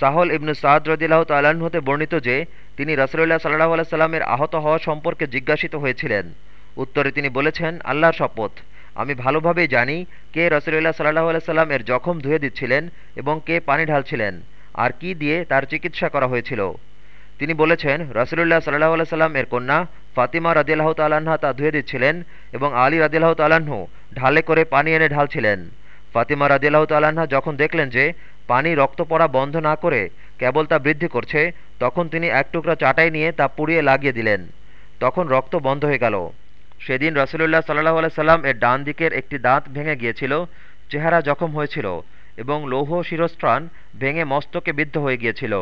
সাহল ইবনু সাদ রদিল্লাহ তাল্লাহ্ন হতে বর্ণিত যে, তিনি রসুল্লাহ সাল্লাহ আলাইসাল্লামের আহত হওয়া সম্পর্কে জিজ্ঞাসিত হয়েছিলেন। উত্তরে তিনি বলেছেন, আল্লাহর শপথ। আমি ভালোভাবেই জানি কে রসুল্লাহ সাল্লাহ আলাইসাল্লাম এর জখম ধুয়ে দিচ্ছিলেন এবং কে পানি ঢালছিলেন আর কি দিয়ে তার চিকিৎসা করা হয়েছিল। তিনি বলেছেন রসুল্লাহ সাল্লাহ আলাইসাল্লাম এর কন্যা ফাতিমা রাজিয়াল্লাহ তাল্লাহা তা ধুয়ে দিচ্ছিলেন এবং আলী রাজিয়াল্লাহ তাল্লাহ্ন ঢালে করে পানি এনে ঢালছিলেন। ফাতিমা রাজিয়াল্লাহ তাল্লাহা যখন দেখলেন যে পানি রক্ত পড়া বন্ধ না করে কেবল তা বৃদ্ধি করছে, তখন তিনি এক টুকরা চাটাই নিয়ে তা পুড়িয়ে লাগিয়ে দিলেন। তখন রক্ত বন্ধ হয়ে গেল। সেদিন রসুল্লাহ সাল্লাহ সাল্লাম এর ডান দিকের একটি দাঁত ভেঙে গিয়েছিল, চেহারা জখম হয়েছিল এবং লৌহ শিরস্ত্রাণ ভেঙে মস্তকে বিদ্ধ হয়ে গিয়েছিল।